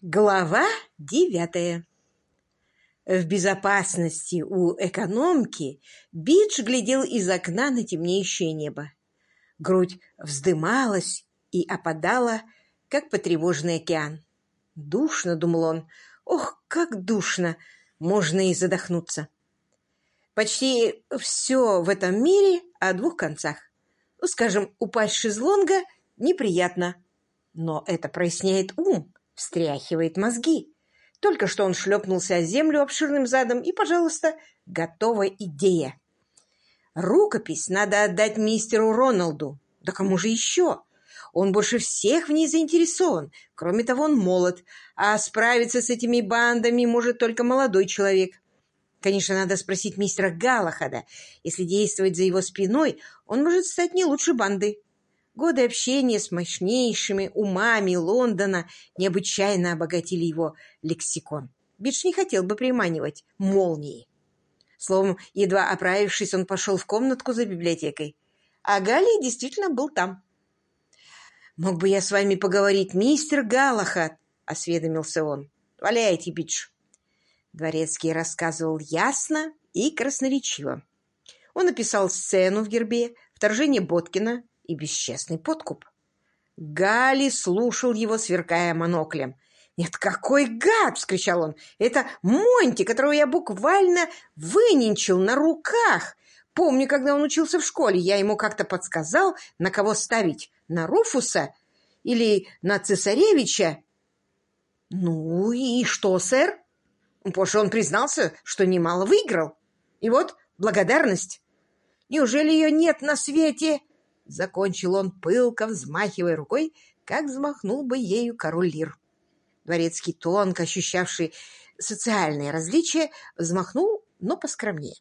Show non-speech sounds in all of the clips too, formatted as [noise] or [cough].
Глава девятая В безопасности у экономки Бидж глядел из окна на темнеющее небо. Грудь вздымалась и опадала, как потревоженный океан. Душно, думал он. Ох, как душно! Можно и задохнуться. Почти все в этом мире о двух концах. Ну, скажем, упасть шезлонга неприятно, но это проясняет ум встряхивает мозги. Только что он шлепнулся о землю обширным задом, и, пожалуйста, готовая идея. Рукопись надо отдать мистеру Роналду. Да кому же еще? Он больше всех в ней заинтересован. Кроме того, он молод, а справиться с этими бандами может только молодой человек. Конечно, надо спросить мистера Галахада. Если действовать за его спиной, он может стать не лучше банды. Годы общения с мощнейшими умами Лондона необычайно обогатили его лексикон. Бидж не хотел бы приманивать молнии. Словом, едва оправившись, он пошел в комнатку за библиотекой. А Галли действительно был там. «Мог бы я с вами поговорить, мистер Галахат?» — осведомился он. «Валяйте, Бидж». Дворецкий рассказывал ясно и красноречиво. Он описал сцену в гербе, вторжение Боткина, и бесчестный подкуп. Гали слушал его, сверкая моноклем. «Нет, какой гад!» — вскричал он. «Это Монти, которого я буквально выненчил на руках. Помню, когда он учился в школе, я ему как-то подсказал, на кого ставить. На Руфуса или на Цесаревича?» «Ну и что, сэр?» Позже он признался, что немало выиграл. И вот благодарность. Неужели ее нет на свете? Закончил он пылко, взмахивая рукой, как взмахнул бы ею король Лир. Дворецкий, тонко ощущавший социальные различия, взмахнул, но поскромнее.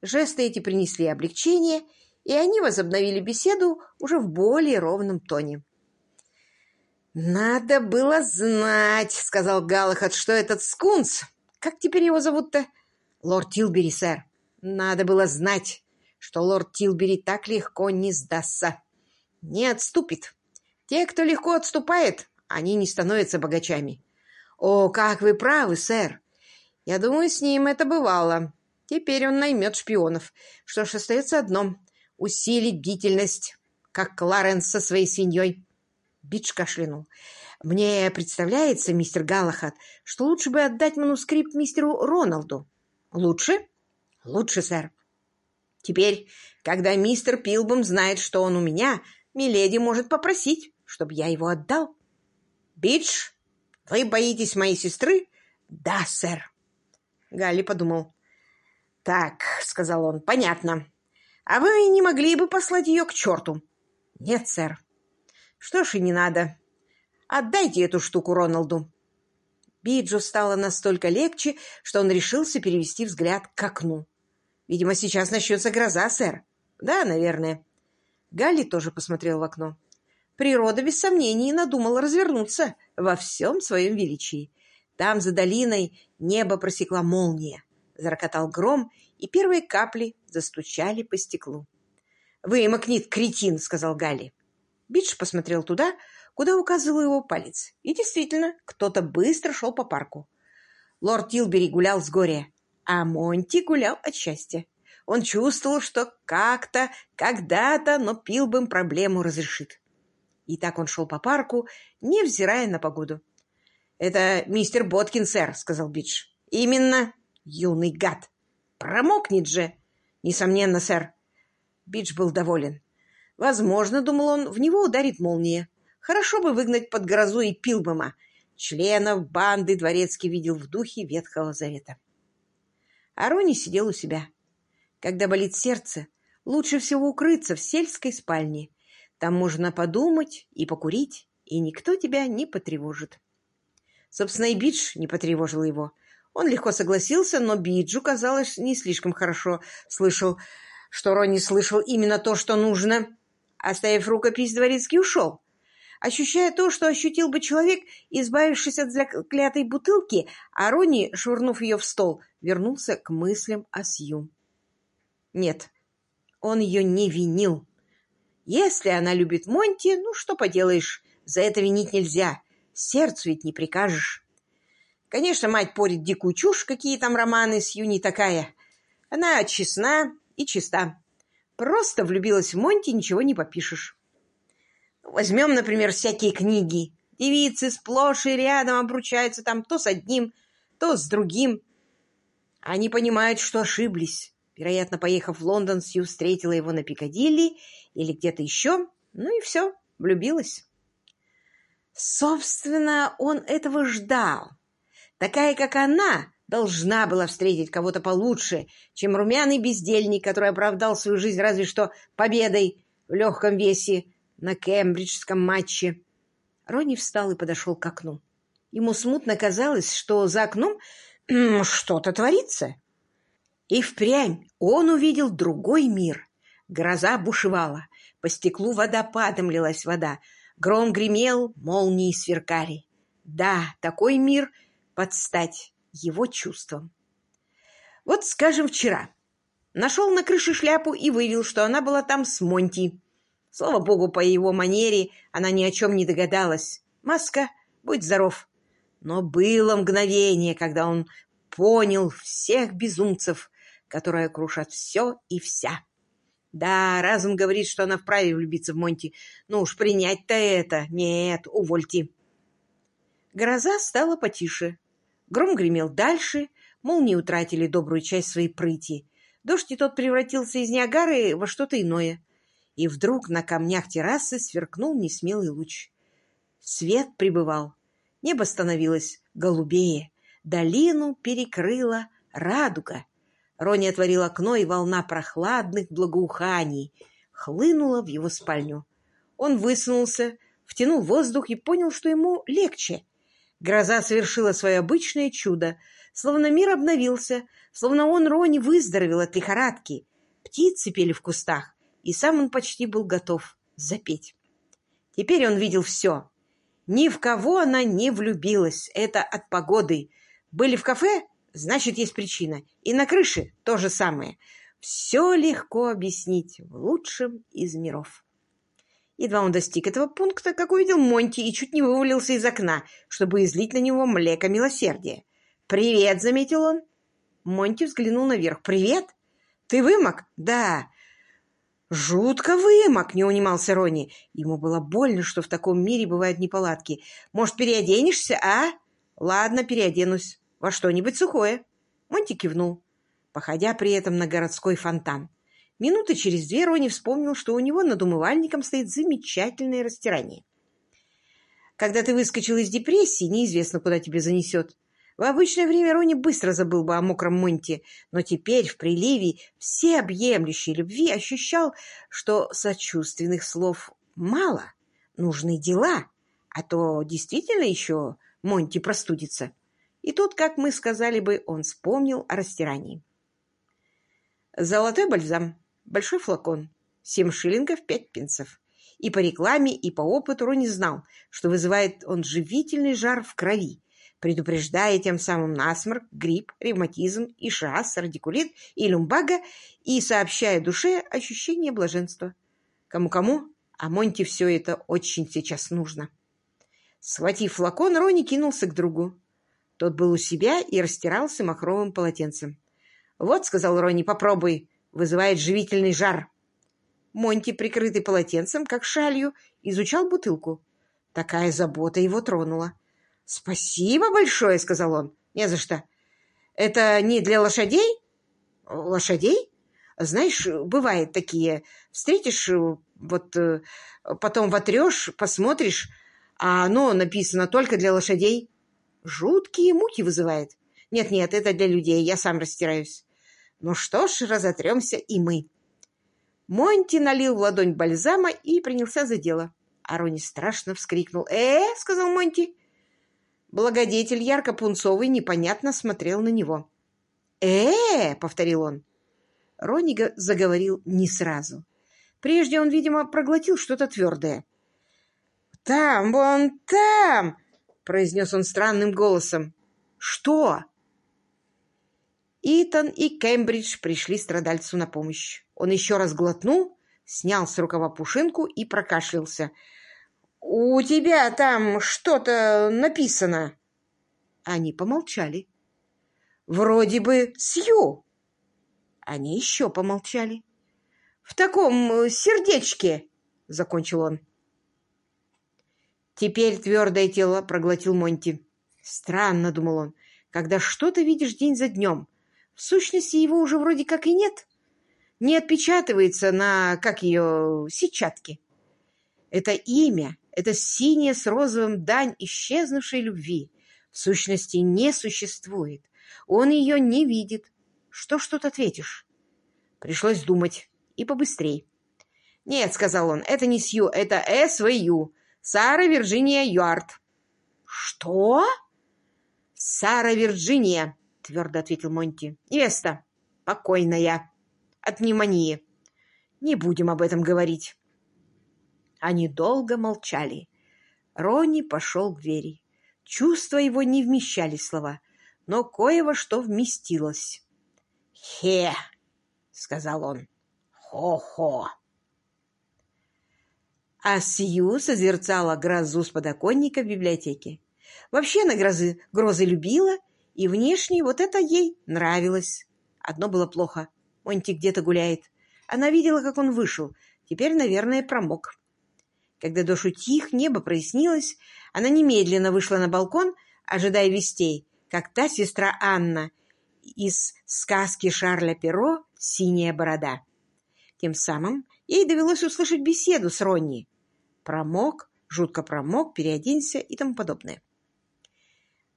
Жесты эти принесли облегчение, и они возобновили беседу уже в более ровном тоне. «Надо было знать», — сказал Галахад, — «что этот скунс... Как теперь его зовут-то?» «Лорд Тилбери, сэр. Надо было знать, что лорд Тилбери так легко не сдастся. Не отступит. Те, кто легко отступает, они не становятся богачами. О, как вы правы, сэр. Я думаю, с ним это бывало. Теперь он наймет шпионов. Что ж, остается одно — усилить бдительность, как Кларенс со своей свиньей. Бидж кашлянул. «Мне представляется, мистер Галлахад, что лучше бы отдать манускрипт мистеру Роналду». «Лучше?» «Лучше, сэр. Теперь, когда мистер Пилбом знает, что он у меня, Миледи может попросить, чтобы я его отдал. Бидж, вы боитесь моей сестры? Да, сэр. Галли подумал. Так, сказал он, понятно. А вы не могли бы послать ее к черту? Нет, сэр. Что ж и не надо. Отдайте эту штуку Роналду. Биджу стало настолько легче, что он решился перевести взгляд к окну. Видимо, сейчас начнется гроза, сэр. Да, наверное. Галли тоже посмотрел в окно. Природа, без сомнений, надумала развернуться во всем своем величии. Там, за долиной, небо просекла молния. Зарокотал гром, и первые капли застучали по стеклу. «Вымокнет, кретин!» — сказал Галли. Бидж посмотрел туда, куда указывал его палец. И действительно, кто-то быстро шел по парку. Лорд Тилбери гулял с горя. А Монти гулял от счастья. Он чувствовал, что как-то, когда-то, но Пилбом проблему разрешит. И так он шел по парку, невзирая на погоду. «Это мистер Боткин, сэр», — сказал Бидж. «Именно, юный гад. Промокнет же». «Несомненно, сэр». Бидж был доволен. Возможно, думал он, в него ударит молния. Хорошо бы выгнать под грозу и Пилбома. Членов банды дворецкий видел в духе Ветхого Завета. А Рони сидел у себя. Когда болит сердце, лучше всего укрыться в сельской спальне. Там можно подумать и покурить, и никто тебя не потревожит. Собственно, и Бидж не потревожил его. Он легко согласился, но Биджу, казалось, не слишком хорошо слышал, что Ронни слышал именно то, что нужно. Оставив рукопись, Дворецкий ушел ощущая то, что ощутил бы человек, избавившись от заклятой бутылки, а швырнув ее в стол, вернулся к мыслям о Сью. Нет, он ее не винил. Если она любит Монти, ну что поделаешь, за это винить нельзя. Сердцу ведь не прикажешь. Конечно, мать порит дикую чушь, какие там романы с Юни такая. Она честна и чиста. Просто влюбилась в Монти, ничего не попишешь. Возьмем, например, всякие книги. Девицы сплошь и рядом обручаются там то с одним, то с другим. Они понимают, что ошиблись. Вероятно, поехав в Лондон, Сью встретила его на Пикадилли или где-то еще. Ну и все, влюбилась. Собственно, он этого ждал. Такая, как она, должна была встретить кого-то получше, чем румяный бездельник, который оправдал свою жизнь разве что победой в легком весе на кембриджском матче. Ронни встал и подошел к окну. Ему смутно казалось, что за окном [clears throat] что-то творится. И впрямь он увидел другой мир. Гроза бушевала, по стеклу водопадом лилась вода, гром гремел, молнии сверкали. Да, такой мир — под стать его чувствам. Вот, скажем, вчера. Нашел на крыше шляпу и вывел, что она была там с Монти. Слава богу, по его манере она ни о чем не догадалась. Маска, будь здоров. Но было мгновение, когда он понял всех безумцев, которые крушат все и вся. Да, разум говорит, что она вправе влюбиться в Монти. Ну уж принять-то это. Нет, увольте. Гроза стала потише. Гром гремел дальше, молнии утратили добрую часть своей прыти. Дождь и тот превратился из Ниагары во что-то иное. И вдруг на камнях террасы сверкнул несмелый луч. Свет прибывал. Небо становилось голубее. Долину перекрыла радуга. Рони отворил окно, и волна прохладных благоуханий хлынула в его спальню. Он высунулся, втянул воздух и понял, что ему легче. Гроза совершила свое обычное чудо, словно мир обновился, словно он, Рони, выздоровел от лихорадки. Птицы пели в кустах, и сам он почти был готов запеть. Теперь он видел все. Ни в кого она не влюбилась. Это от погоды. Были в кафе? Значит, есть причина. И на крыше то же самое. Все легко объяснить в лучшем из миров. Едва он достиг этого пункта, как увидел Монти и чуть не вывалился из окна, чтобы излить на него млеко милосердия. «Привет!» — заметил он. Монти взглянул наверх. «Привет? Ты вымок?» «Да». «Жутко вымок!» — не унимался Ронни. Ему было больно, что в таком мире бывают неполадки. «Может, переоденешься, а?» «Ладно, переоденусь. Во что-нибудь сухое». Монти кивнул, походя при этом на городской фонтан. Минуты через две Рони вспомнил, что у него над умывальником стоит замечательное растирание. Когда ты выскочил из депрессии, неизвестно, куда тебе занесет. В обычное время Рони быстро забыл бы о мокром Монте, но теперь в приливе всеобъемлющей любви ощущал, что сочувственных слов мало, нужны дела, а то действительно еще Монти простудится. И тут, как мы сказали бы, он вспомнил о растирании. Золотой бальзам большой флакон, семь шиллингов пять пенсов. И по рекламе, и по опыту Рони знал, что вызывает он живительный жар в крови, предупреждая тем самым насморк, грипп, ревматизм, ишас, радикулит и люмбага, и сообщая душе ощущение блаженства. Кому-кому, а Монти все это очень сейчас нужно. Схватив флакон, Рони кинулся к другу. Тот был у себя и растирался махровым полотенцем. «Вот», — сказал Рони, — «попробуй вызывает живительный жар. Монти, прикрытый полотенцем, как шалью, изучал бутылку. Такая забота его тронула. «Спасибо большое», — сказал он. «Не за что. Это не для лошадей?» «Лошадей? Знаешь, бывают такие. Встретишь, вот потом вотрешь, посмотришь, а оно написано только для лошадей. Жуткие муки вызывает. Нет-нет, это для людей, я сам растираюсь. Ну что ж, разотремся и мы. Монти налил в ладонь бальзама и принялся за дело. Арони страшно вскрикнул. «Э!» — сказал Монти. Благодетель ярко-пунцовый непонятно смотрел на него. «Э!» — повторил он. Рони заговорил не сразу. Прежде он, видимо, проглотил что-то твердое. «Там, вон там!» — произнес он странным голосом. «Что?» Итан и Кембридж пришли страдальцу на помощь. Он еще раз глотнул, снял с рукава пушинку и прокашлялся. «У тебя там что-то написано». Они помолчали. «Вроде бы Сью». Они еще помолчали. «В таком сердечке», — закончил он. Теперь твердое тело проглотил Монти. Странно, думал он, когда что-то видишь день за днем. В сущности, его уже вроде как и нет. Не отпечатывается на, как ее, сетчатке. Это имя, это синее с розовым дань исчезнувшей любви, в сущности не существует. Он ее не видит. Что ж тут ответишь? Пришлось думать. И побыстрей. «Нет», — сказал он, — «это не Сью, это СВЮ. Сара Вирджиния Юарт». «Что?» «Сара Вирджиния», — твердо ответил Монти. «Невеста. Покойная. От пневмонии. Не будем об этом говорить». Они долго молчали. Ронни пошел к двери. Чувства его не вмещали слова, но кое во что вместилось. «Хе!» — сказал он. «Хо-хо!» А Сью созерцала грозу с подоконника в библиотеке. Вообще она грозы, грозы любила, и внешне вот это ей нравилось. Одно было плохо. Монти где-то гуляет. Она видела, как он вышел. Теперь, наверное, промок. Когда дождь утих, небо прояснилось, она немедленно вышла на балкон, ожидая вестей, как та сестра Анна из сказки Шарля Перо «Синяя борода». Тем самым ей довелось услышать беседу с Ронни. Промок, жутко промок, переоденься и тому подобное.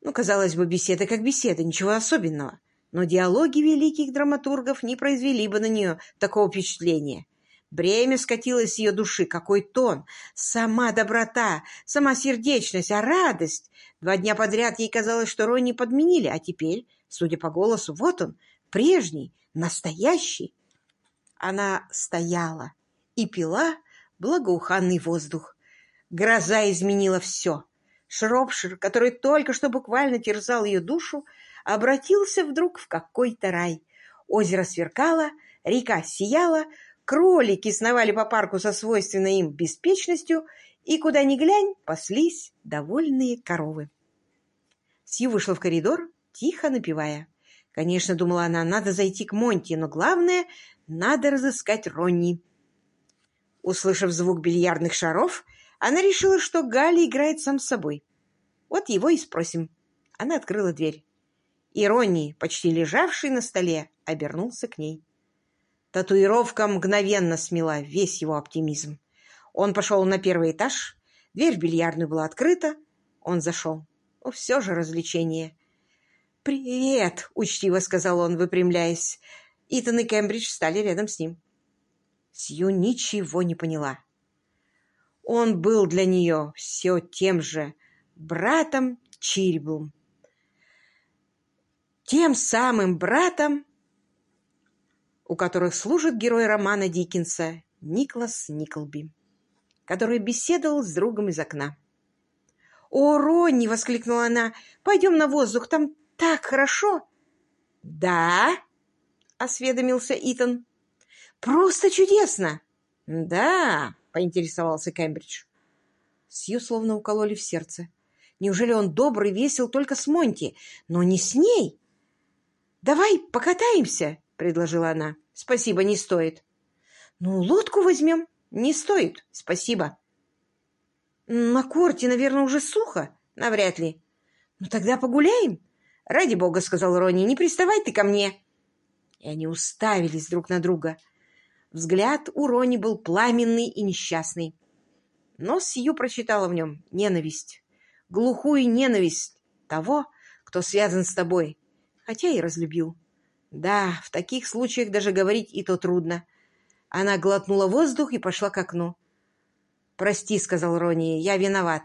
Ну, казалось бы, беседа как беседа, ничего особенного. Но диалоги великих драматургов не произвели бы на нее такого впечатления. Бремя скатилось с ее души. Какой тон! Сама доброта, сама сердечность, а радость! Два дня подряд ей казалось, что Ронни подменили, а теперь, судя по голосу, вот он, прежний, настоящий. Она стояла и пила благоуханный воздух. Гроза изменила все. Шропшир, который только что буквально терзал ее душу, обратился вдруг в какой-то рай. Озеро сверкало, река сияла, Кролики сновали по парку со свойственной им беспечностью, и куда ни глянь, паслись довольные коровы. Сью вышла в коридор, тихо напевая. Конечно, думала она, надо зайти к Монти, но главное, надо разыскать Ронни. Услышав звук бильярдных шаров, она решила, что Галя играет сам с собой. Вот его и спросим. Она открыла дверь. И Ронни, почти лежавший на столе, обернулся к ней. Татуировка мгновенно смела весь его оптимизм. Он пошел на первый этаж, дверь в бильярдную была открыта, он зашел. Ну, все же развлечение. «Привет!» — учтиво сказал он, выпрямляясь. Итан и Кембридж встали рядом с ним. Сью ничего не поняла. Он был для нее все тем же братом Чирблом. Тем самым братом, у которых служит герой романа Диккенса Никлас Никлби, который беседовал с другом из окна. «О, Ронни!» — воскликнула она. «Пойдем на воздух, там так хорошо!» «Да?» — осведомился Итан. «Просто чудесно!» «Да!» — поинтересовался Кембридж. Сью словно укололи в сердце. Неужели он добрый, весел только с Монти, но не с ней? «Давай покатаемся!» — предложила она. Спасибо, не стоит. Ну, лодку возьмем. Не стоит. Спасибо. На корте, наверное, уже сухо. Навряд ли. Ну, тогда погуляем. Ради бога, сказал Ронни, не приставай ты ко мне. И они уставились друг на друга. Взгляд у Рони был пламенный и несчастный. Но Сью прочитала в нем ненависть. Глухую ненависть того, кто связан с тобой, хотя и разлюбил. Да, в таких случаях даже говорить и то трудно. Она глотнула воздух и пошла к окну. «Прости», — сказал Ронни, — «я виноват».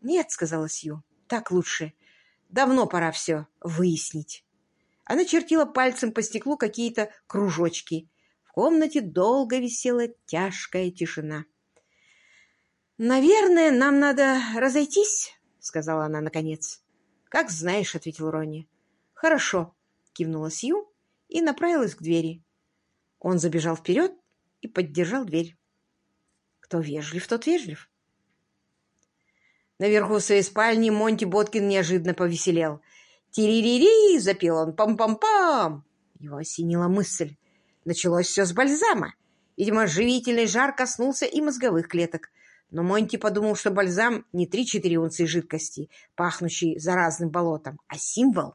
«Нет», — сказала Сью, — «так лучше. Давно пора все выяснить». Она чертила пальцем по стеклу какие-то кружочки. В комнате долго висела тяжкая тишина. «Наверное, нам надо разойтись», — сказала она наконец. «Как знаешь», — ответил Ронни. «Хорошо», — кивнула Сью и направилась к двери. Он забежал вперед и поддержал дверь. Кто вежлив, тот вежлив. Наверху своей спальни Монти Боткин неожиданно повеселел. «Тири-ри-ри!» — запел он. «Пам-пам-пам!» Его осенила мысль. Началось все с бальзама. Видимо, живительный жар коснулся и мозговых клеток. Но Монти подумал, что бальзам не три-четыре унции жидкости, пахнущей заразным болотом, а символ.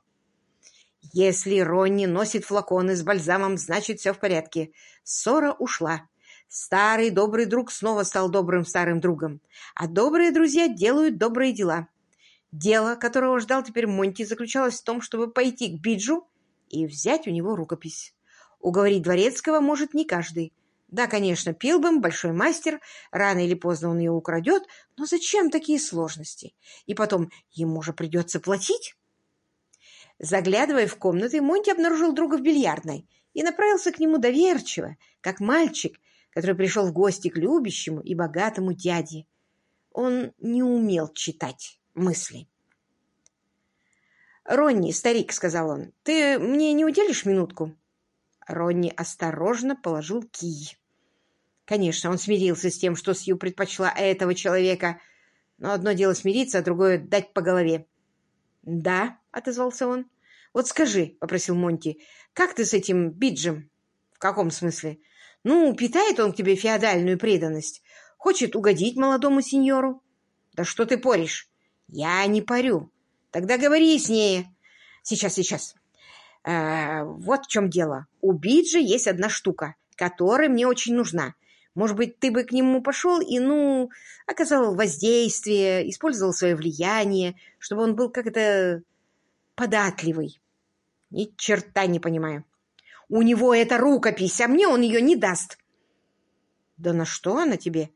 Если Ронни носит флаконы с бальзамом, значит, все в порядке. Ссора ушла. Старый добрый друг снова стал добрым старым другом. А добрые друзья делают добрые дела. Дело, которого ждал теперь Монти, заключалось в том, чтобы пойти к Биджу и взять у него рукопись. Уговорить Дворецкого может не каждый. Да, конечно, Пилбом, большой мастер, рано или поздно он ее украдет, но зачем такие сложности? И потом, ему же придется платить. Заглядывая в комнаты, Монти обнаружил друга в бильярдной и направился к нему доверчиво, как мальчик, который пришел в гости к любящему и богатому дяде. Он не умел читать мысли. «Ронни, старик», — сказал он, — «ты мне не уделишь минутку?» Ронни осторожно положил кий. Конечно, он смирился с тем, что Сью предпочла этого человека, но одно дело смириться, а другое — дать по голове. «Да», — отозвался он. «Вот скажи», — попросил Монти, — «как ты с этим Биджем?» «В каком смысле?» «Ну, питает он к тебе феодальную преданность. Хочет угодить молодому сеньору». «Да что ты поришь?» «Я не парю. Тогда говори яснее». «Сейчас, сейчас. Э, вот в чем дело. У Биджи есть одна штука, которая мне очень нужна. Может быть, ты бы к нему пошел и, ну, оказал воздействие, использовал свое влияние, чтобы он был как-то податливый. Ни черта не понимаю. У него это рукопись, а мне он ее не даст. Да на что она тебе?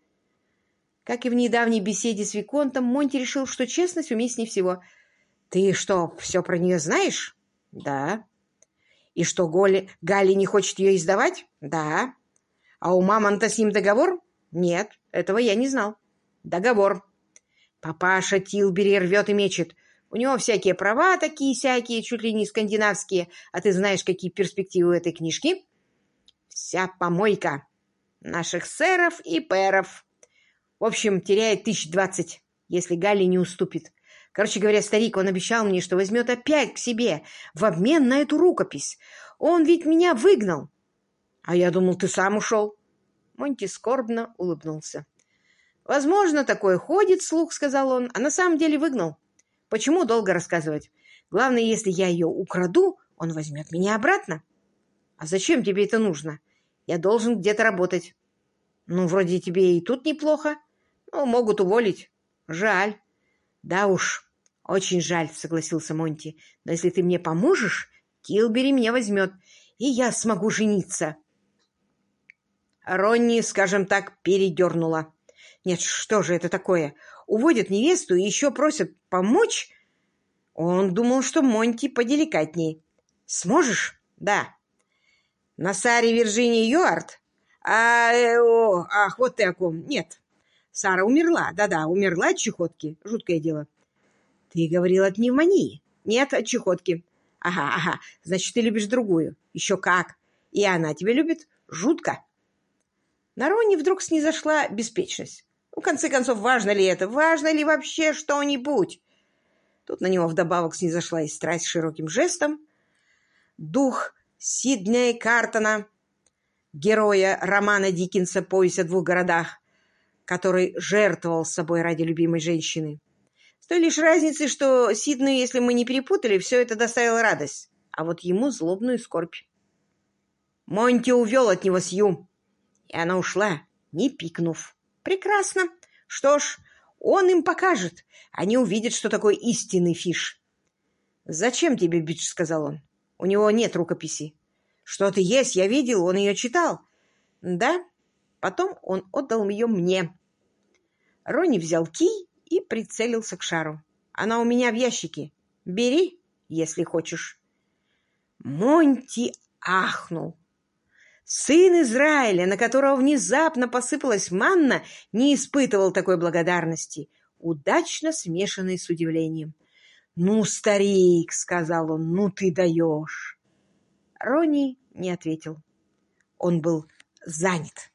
Как и в недавней беседе с Виконтом, Монти решил, что честность уместнее всего. Ты что, все про нее знаешь? Да. И что, Голи, Галли не хочет ее издавать? Да. А у мамонта с ним договор? Нет, этого я не знал. Договор. Папаша Тилбери рвет и мечет. У него всякие права такие-сякие, чуть ли не скандинавские. А ты знаешь, какие перспективы у этой книжки? Вся помойка наших сэров и пэров. В общем, теряет тысяч двадцать, если Галли не уступит. Короче говоря, старик, он обещал мне, что возьмет опять к себе в обмен на эту рукопись. Он ведь меня выгнал. А я думал, ты сам ушел. Монти скорбно улыбнулся. «Возможно, такое ходит слух», — сказал он, — «а на самом деле выгнал. Почему долго рассказывать? Главное, если я ее украду, он возьмет меня обратно. А зачем тебе это нужно? Я должен где-то работать. Ну, вроде тебе и тут неплохо. Ну, могут уволить. Жаль. Да уж, очень жаль, согласился Монти. Но если ты мне поможешь, Килбери меня возьмет, и я смогу жениться. Ронни, скажем так, передернула. Нет, что же это такое? Уводят невесту и еще просят помочь? Он думал, что Монти поделикатней. Сможешь? Да. На Саре Вирджинии Юарт? А, э, о, ах, вот ты о ком. Нет. Сара умерла. Да-да, умерла от чехотки. Жуткое дело. Ты говорил от пневмонии. Нет, от чехотки. Ага, ага. Значит, ты любишь другую. Еще как. И она тебя любит? Жутко. На Роне вдруг снизошла беспечность. В конце концов, важно ли это? Важно ли вообще что-нибудь? Тут на него вдобавок снизошла и страсть широким жестом. Дух Сиднея Картона, героя романа Диккенса «Пояс о двух городах», который жертвовал собой ради любимой женщины. С той лишь разницей, что Сиднею, если мы не перепутали, все это доставило радость, а вот ему злобную скорбь. Монти увел от него Сью, и она ушла, не пикнув. Прекрасно. Что ж, он им покажет. Они увидят, что такое истинный фиш. «Зачем тебе, Бидж?» — сказал он. «У него нет рукописи». «Что-то есть, я видел, он ее читал». «Да». Потом он отдал ее мне. Ронни взял кий и прицелился к шару. «Она у меня в ящике. Бери, если хочешь». Монти ахнул. Сын Израиля, на которого внезапно посыпалась манна, не испытывал такой благодарности, удачно смешанной с удивлением. «Ну, старик!» — сказал он, «ну ты даешь!» Рони не ответил. Он был занят.